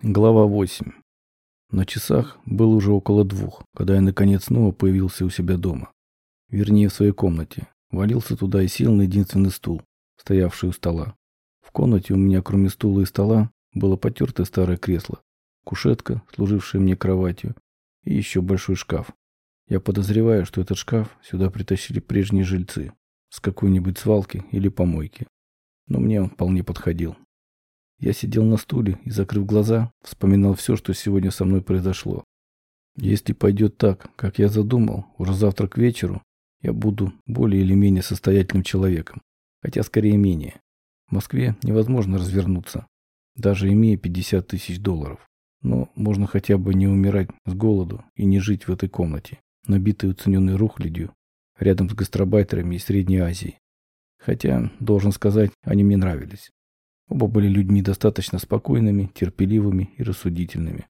Глава 8. На часах было уже около двух, когда я наконец снова появился у себя дома. Вернее, в своей комнате. Валился туда и сел на единственный стул, стоявший у стола. В комнате у меня, кроме стула и стола, было потертое старое кресло, кушетка, служившая мне кроватью, и еще большой шкаф. Я подозреваю, что этот шкаф сюда притащили прежние жильцы с какой-нибудь свалки или помойки. Но мне он вполне подходил. Я сидел на стуле и, закрыв глаза, вспоминал все, что сегодня со мной произошло. Если пойдет так, как я задумал, уже завтра к вечеру я буду более или менее состоятельным человеком, хотя скорее менее. В Москве невозможно развернуться, даже имея 50 тысяч долларов. Но можно хотя бы не умирать с голоду и не жить в этой комнате, набитой уцененной рухлядью, рядом с гастробайтерами из Средней Азии. Хотя, должен сказать, они мне нравились. Оба были людьми достаточно спокойными, терпеливыми и рассудительными.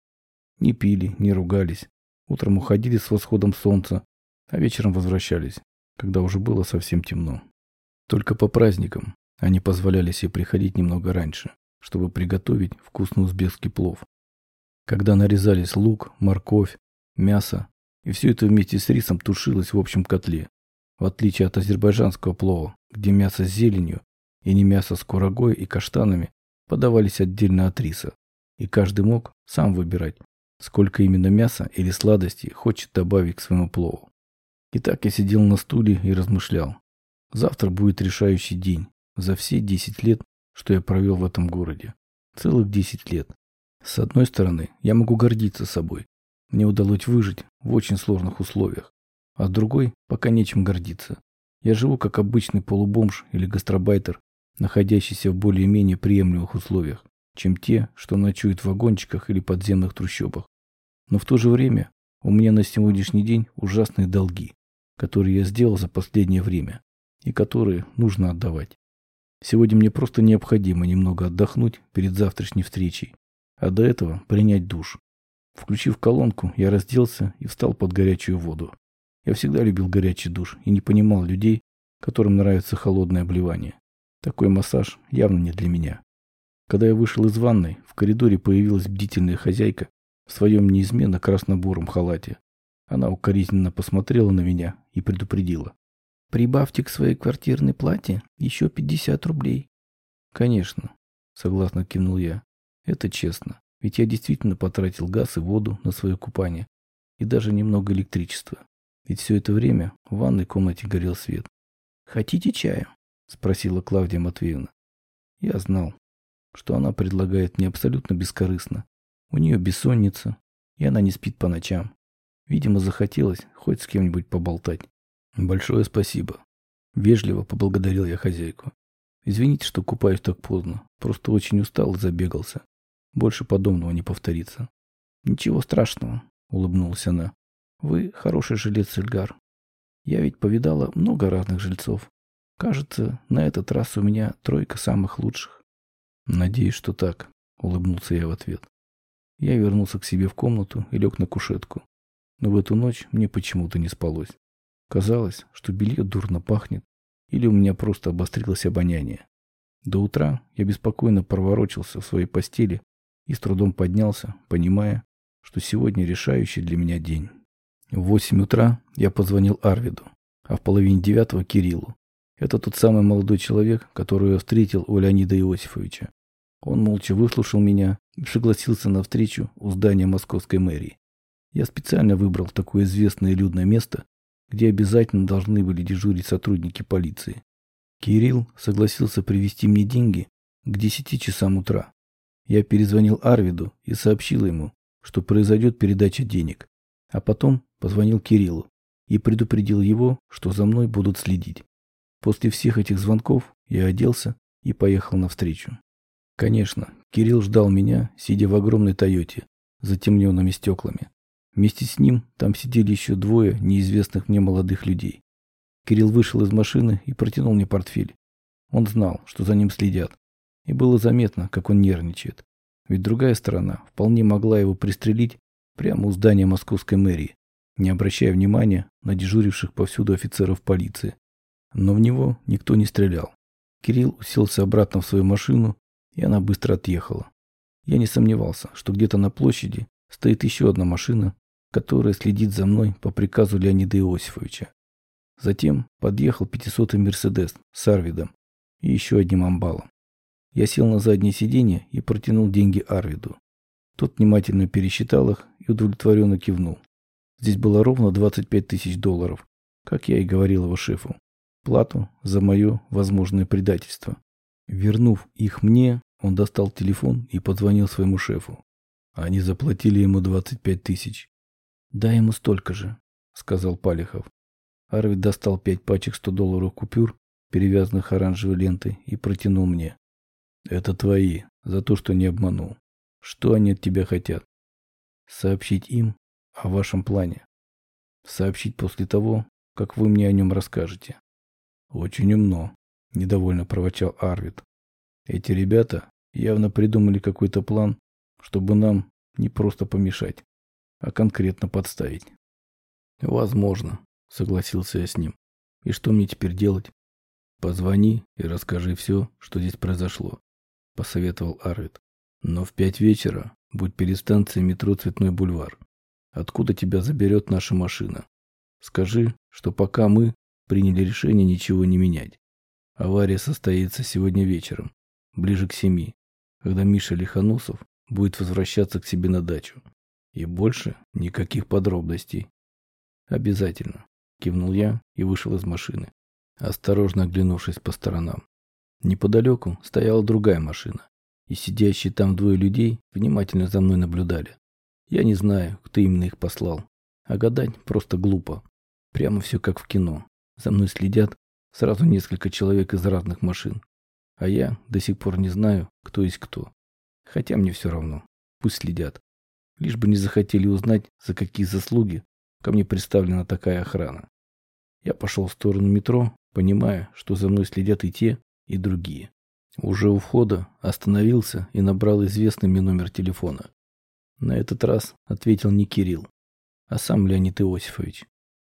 Не пили, не ругались. Утром уходили с восходом солнца, а вечером возвращались, когда уже было совсем темно. Только по праздникам они позволяли себе приходить немного раньше, чтобы приготовить вкусный узбекский плов. Когда нарезались лук, морковь, мясо, и все это вместе с рисом тушилось в общем котле, в отличие от азербайджанского плова, где мясо с зеленью и не мясо с курагой и каштанами подавались отдельно от риса, и каждый мог сам выбирать, сколько именно мяса или сладостей хочет добавить к своему плову. И так я сидел на стуле и размышлял. Завтра будет решающий день за все 10 лет, что я провел в этом городе. Целых 10 лет. С одной стороны, я могу гордиться собой. Мне удалось выжить в очень сложных условиях. А с другой, пока нечем гордиться. Я живу как обычный полубомж или гастробайтер, находящийся в более-менее приемлемых условиях, чем те, что ночуют в вагончиках или подземных трущобах. Но в то же время у меня на сегодняшний день ужасные долги, которые я сделал за последнее время и которые нужно отдавать. Сегодня мне просто необходимо немного отдохнуть перед завтрашней встречей, а до этого принять душ. Включив колонку, я разделся и встал под горячую воду. Я всегда любил горячий душ и не понимал людей, которым нравится холодное обливание. Такой массаж явно не для меня. Когда я вышел из ванной, в коридоре появилась бдительная хозяйка в своем неизменно красно-буром халате. Она укоризненно посмотрела на меня и предупредила. «Прибавьте к своей квартирной плате еще 50 рублей». «Конечно», — согласно кивнул я. «Это честно, ведь я действительно потратил газ и воду на свое купание и даже немного электричества. Ведь все это время в ванной комнате горел свет. «Хотите чая?» — спросила Клавдия Матвеевна. Я знал, что она предлагает мне абсолютно бескорыстно. У нее бессонница, и она не спит по ночам. Видимо, захотелось хоть с кем-нибудь поболтать. Большое спасибо. Вежливо поблагодарил я хозяйку. Извините, что купаюсь так поздно. Просто очень устал и забегался. Больше подобного не повторится. Ничего страшного, улыбнулась она. Вы хороший жилец, Эльгар. Я ведь повидала много разных жильцов. Кажется, на этот раз у меня тройка самых лучших. Надеюсь, что так, улыбнулся я в ответ. Я вернулся к себе в комнату и лег на кушетку. Но в эту ночь мне почему-то не спалось. Казалось, что белье дурно пахнет, или у меня просто обострилось обоняние. До утра я беспокойно проворочился в своей постели и с трудом поднялся, понимая, что сегодня решающий для меня день. В восемь утра я позвонил Арвиду, а в половине девятого Кириллу. Это тот самый молодой человек, которого я встретил у Леонида Иосифовича. Он молча выслушал меня и согласился на встречу у здания московской мэрии. Я специально выбрал такое известное людное место, где обязательно должны были дежурить сотрудники полиции. Кирилл согласился привезти мне деньги к 10 часам утра. Я перезвонил Арвиду и сообщил ему, что произойдет передача денег, а потом позвонил Кириллу и предупредил его, что за мной будут следить. После всех этих звонков я оделся и поехал навстречу. Конечно, Кирилл ждал меня, сидя в огромной Тойоте, затемненными стеклами. Вместе с ним там сидели еще двое неизвестных мне молодых людей. Кирилл вышел из машины и протянул мне портфель. Он знал, что за ним следят. И было заметно, как он нервничает. Ведь другая сторона вполне могла его пристрелить прямо у здания московской мэрии, не обращая внимания на дежуривших повсюду офицеров полиции. Но в него никто не стрелял. Кирилл уселся обратно в свою машину, и она быстро отъехала. Я не сомневался, что где-то на площади стоит еще одна машина, которая следит за мной по приказу Леонида Иосифовича. Затем подъехал 500-й Мерседес с Арвидом и еще одним амбалом. Я сел на заднее сиденье и протянул деньги Арвиду. Тот внимательно пересчитал их и удовлетворенно кивнул. Здесь было ровно 25 тысяч долларов, как я и говорил его шефу. Плату за мое возможное предательство. Вернув их мне, он достал телефон и позвонил своему шефу. Они заплатили ему 25 тысяч. «Дай ему столько же», — сказал Палихов. Арвид достал пять пачек 100 долларов купюр, перевязанных оранжевой лентой, и протянул мне. «Это твои, за то, что не обманул. Что они от тебя хотят?» «Сообщить им о вашем плане. Сообщить после того, как вы мне о нем расскажете». «Очень умно», — недовольно проворчал Арвид. «Эти ребята явно придумали какой-то план, чтобы нам не просто помешать, а конкретно подставить». «Возможно», — согласился я с ним. «И что мне теперь делать?» «Позвони и расскажи все, что здесь произошло», — посоветовал Арвид. «Но в пять вечера будь перед станцией метро «Цветной бульвар». Откуда тебя заберет наша машина? Скажи, что пока мы приняли решение ничего не менять. Авария состоится сегодня вечером, ближе к семи, когда Миша Лихоносов будет возвращаться к себе на дачу. И больше никаких подробностей. Обязательно. Кивнул я и вышел из машины, осторожно оглянувшись по сторонам. Неподалеку стояла другая машина, и сидящие там двое людей внимательно за мной наблюдали. Я не знаю, кто именно их послал, а гадать просто глупо. Прямо все как в кино. За мной следят сразу несколько человек из разных машин. А я до сих пор не знаю, кто есть кто. Хотя мне все равно. Пусть следят. Лишь бы не захотели узнать, за какие заслуги ко мне представлена такая охрана. Я пошел в сторону метро, понимая, что за мной следят и те, и другие. Уже у входа остановился и набрал известный мне номер телефона. На этот раз ответил не Кирилл, а сам Леонид Иосифович.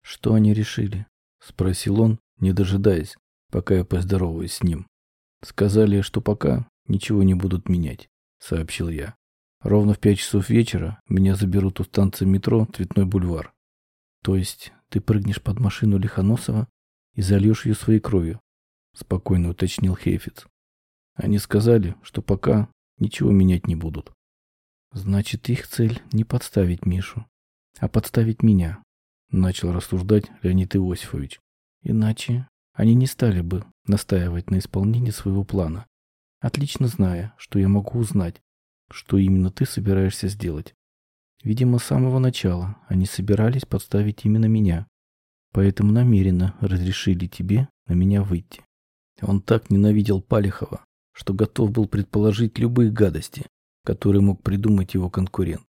Что они решили? Спросил он, не дожидаясь, пока я поздороваюсь с ним. Сказали, что пока ничего не будут менять, сообщил я. Ровно в пять часов вечера меня заберут у станции метро Цветной бульвар. То есть ты прыгнешь под машину Лихоносова и зальешь ее своей кровью? Спокойно уточнил Хейфиц. Они сказали, что пока ничего менять не будут. Значит, их цель не подставить Мишу, а подставить меня, начал рассуждать Леонид Иосифович. Иначе они не стали бы настаивать на исполнении своего плана, отлично зная, что я могу узнать, что именно ты собираешься сделать. Видимо, с самого начала они собирались подставить именно меня, поэтому намеренно разрешили тебе на меня выйти. Он так ненавидел Палихова, что готов был предположить любые гадости, которые мог придумать его конкурент.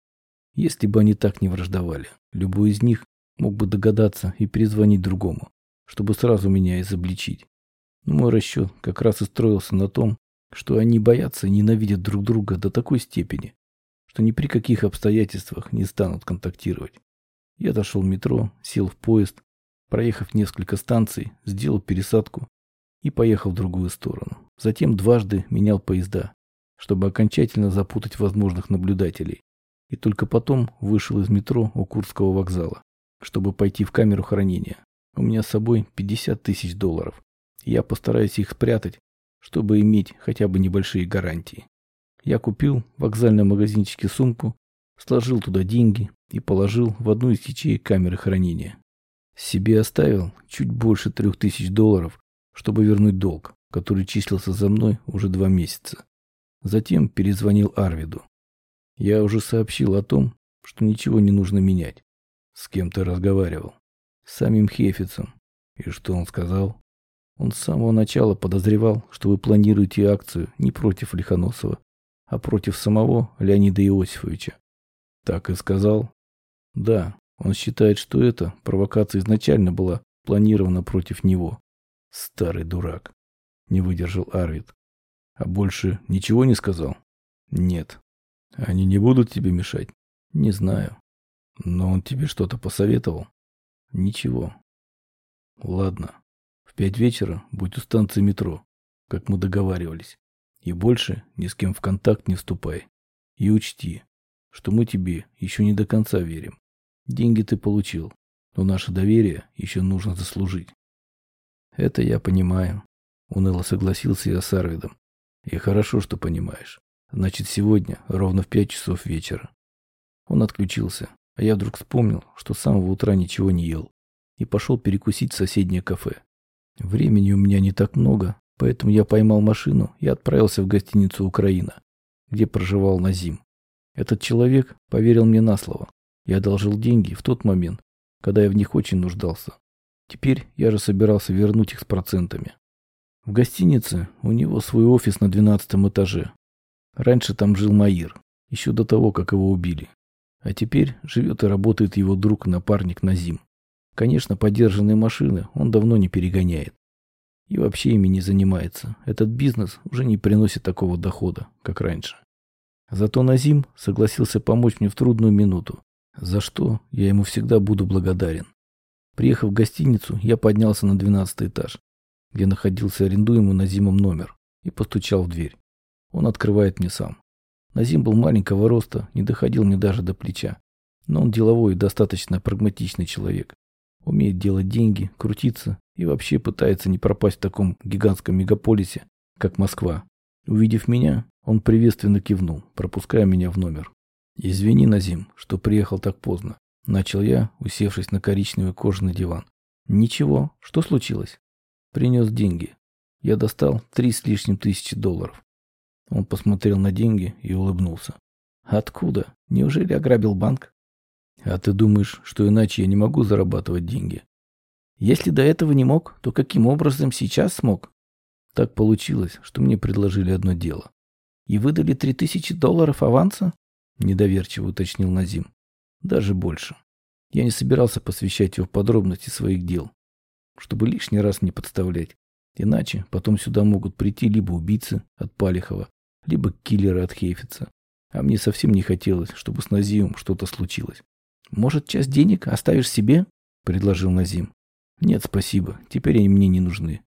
Если бы они так не враждовали, любой из них мог бы догадаться и перезвонить другому, чтобы сразу меня изобличить. Но мой расчет как раз и строился на том, что они боятся и ненавидят друг друга до такой степени, что ни при каких обстоятельствах не станут контактировать. Я дошел в метро, сел в поезд, проехав несколько станций, сделал пересадку и поехал в другую сторону. Затем дважды менял поезда, чтобы окончательно запутать возможных наблюдателей. И только потом вышел из метро у Курского вокзала, чтобы пойти в камеру хранения. У меня с собой 50 тысяч долларов. Я постараюсь их спрятать, чтобы иметь хотя бы небольшие гарантии. Я купил в вокзальном магазинчике сумку, сложил туда деньги и положил в одну из ячеек камеры хранения. Себе оставил чуть больше трех тысяч долларов, чтобы вернуть долг, который числился за мной уже два месяца. Затем перезвонил Арвиду. Я уже сообщил о том, что ничего не нужно менять. С кем ты разговаривал? С самим Хефицем. И что он сказал? Он с самого начала подозревал, что вы планируете акцию не против Лихоносова, а против самого Леонида Иосифовича. Так и сказал? Да, он считает, что эта провокация изначально была планирована против него. Старый дурак. Не выдержал Арвид. А больше ничего не сказал? Нет. Они не будут тебе мешать? Не знаю. Но он тебе что-то посоветовал? Ничего. Ладно. В пять вечера будь у станции метро, как мы договаривались. И больше ни с кем в контакт не вступай. И учти, что мы тебе еще не до конца верим. Деньги ты получил, но наше доверие еще нужно заслужить. Это я понимаю, уныло согласился я с Арвидом. И хорошо, что понимаешь. Значит, сегодня ровно в пять часов вечера. Он отключился, а я вдруг вспомнил, что с самого утра ничего не ел, и пошел перекусить в соседнее кафе. Времени у меня не так много, поэтому я поймал машину и отправился в гостиницу «Украина», где проживал Назим. Этот человек поверил мне на слово. Я одолжил деньги в тот момент, когда я в них очень нуждался. Теперь я же собирался вернуть их с процентами. В гостинице у него свой офис на двенадцатом этаже. Раньше там жил Маир, еще до того, как его убили. А теперь живет и работает его друг-напарник Назим. Конечно, подержанные машины он давно не перегоняет. И вообще ими не занимается. Этот бизнес уже не приносит такого дохода, как раньше. Зато Назим согласился помочь мне в трудную минуту, за что я ему всегда буду благодарен. Приехав в гостиницу, я поднялся на двенадцатый этаж, где находился арендуемый Назимом номер, и постучал в дверь. Он открывает мне сам. Назим был маленького роста, не доходил мне даже до плеча. Но он деловой и достаточно прагматичный человек. Умеет делать деньги, крутиться и вообще пытается не пропасть в таком гигантском мегаполисе, как Москва. Увидев меня, он приветственно кивнул, пропуская меня в номер. «Извини, Назим, что приехал так поздно», — начал я, усевшись на коричневый кожаный диван. «Ничего, что случилось?» «Принес деньги. Я достал три с лишним тысячи долларов. Он посмотрел на деньги и улыбнулся. «Откуда? Неужели ограбил банк?» «А ты думаешь, что иначе я не могу зарабатывать деньги?» «Если до этого не мог, то каким образом сейчас смог?» Так получилось, что мне предложили одно дело. «И выдали три тысячи долларов аванса?» Недоверчиво уточнил Назим. «Даже больше. Я не собирался посвящать его в подробности своих дел, чтобы лишний раз не подставлять. Иначе потом сюда могут прийти либо убийцы от Палихова, либо киллеры от Хейфица. А мне совсем не хотелось, чтобы с Назимом что-то случилось. «Может, часть денег оставишь себе?» – предложил Назим. «Нет, спасибо. Теперь они мне не нужны.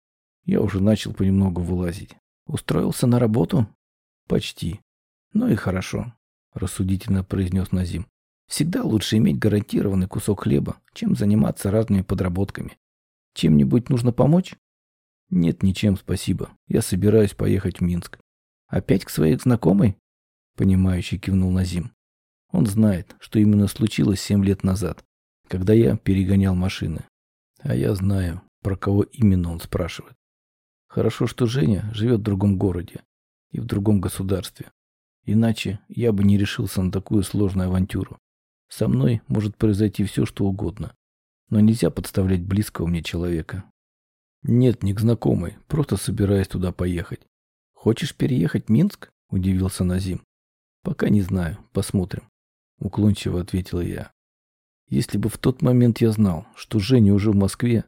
Я уже начал понемногу вылазить. Устроился на работу?» «Почти. Ну и хорошо», – рассудительно произнес Назим. «Всегда лучше иметь гарантированный кусок хлеба, чем заниматься разными подработками. Чем-нибудь нужно помочь?» «Нет, ничем, спасибо. Я собираюсь поехать в Минск. Опять к своей знакомой? Понимающий кивнул Назим. Он знает, что именно случилось семь лет назад, когда я перегонял машины. А я знаю, про кого именно он спрашивает. Хорошо, что Женя живет в другом городе и в другом государстве. Иначе я бы не решился на такую сложную авантюру. Со мной может произойти все, что угодно. Но нельзя подставлять близкого мне человека. Нет, не к знакомой, просто собираюсь туда поехать. «Хочешь переехать в Минск?» – удивился Назим. «Пока не знаю. Посмотрим», – уклончиво ответил я. Если бы в тот момент я знал, что Женя уже в Москве,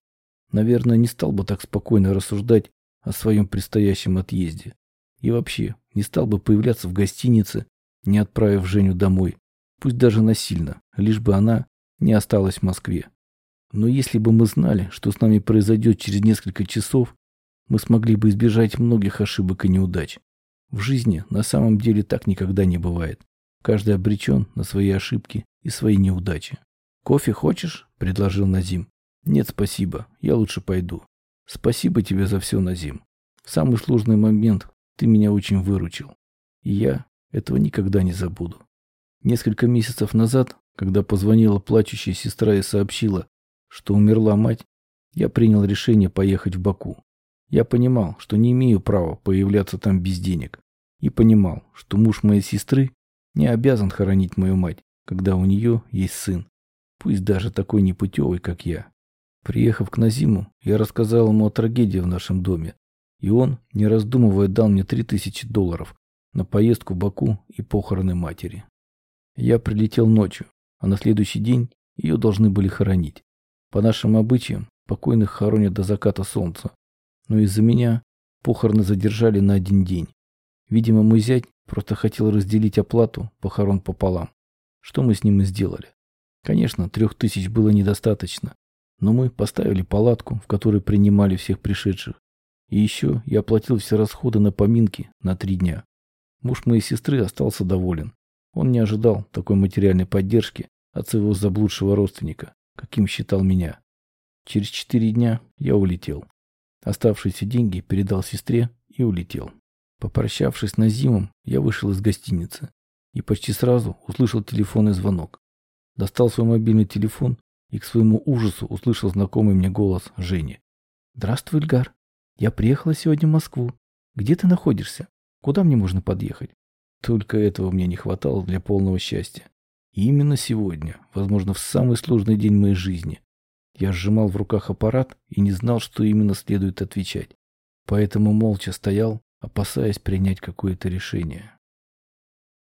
наверное, не стал бы так спокойно рассуждать о своем предстоящем отъезде. И вообще, не стал бы появляться в гостинице, не отправив Женю домой, пусть даже насильно, лишь бы она не осталась в Москве. Но если бы мы знали, что с нами произойдет через несколько часов, мы смогли бы избежать многих ошибок и неудач. В жизни на самом деле так никогда не бывает. Каждый обречен на свои ошибки и свои неудачи. «Кофе хочешь?» – предложил Назим. «Нет, спасибо. Я лучше пойду». «Спасибо тебе за все, Назим. В самый сложный момент ты меня очень выручил. И я этого никогда не забуду». Несколько месяцев назад, когда позвонила плачущая сестра и сообщила, что умерла мать, я принял решение поехать в Баку. Я понимал, что не имею права появляться там без денег. И понимал, что муж моей сестры не обязан хоронить мою мать, когда у нее есть сын. Пусть даже такой непутевый, как я. Приехав к Назиму, я рассказал ему о трагедии в нашем доме. И он, не раздумывая, дал мне три тысячи долларов на поездку в Баку и похороны матери. Я прилетел ночью, а на следующий день ее должны были хоронить. По нашим обычаям, покойных хоронят до заката солнца, но из-за меня похороны задержали на один день. Видимо, мой зять просто хотел разделить оплату похорон пополам. Что мы с ним и сделали. Конечно, трех тысяч было недостаточно, но мы поставили палатку, в которой принимали всех пришедших. И еще я оплатил все расходы на поминки на три дня. Муж моей сестры остался доволен. Он не ожидал такой материальной поддержки от своего заблудшего родственника, каким считал меня. Через четыре дня я улетел. Оставшиеся деньги передал сестре и улетел. Попрощавшись с Назимом, я вышел из гостиницы и почти сразу услышал телефонный звонок. Достал свой мобильный телефон и к своему ужасу услышал знакомый мне голос Жени. «Здравствуй, Эльгар. Я приехала сегодня в Москву. Где ты находишься? Куда мне можно подъехать?» Только этого мне не хватало для полного счастья. И именно сегодня, возможно, в самый сложный день моей жизни, я сжимал в руках аппарат и не знал, что именно следует отвечать. Поэтому молча стоял, опасаясь принять какое-то решение.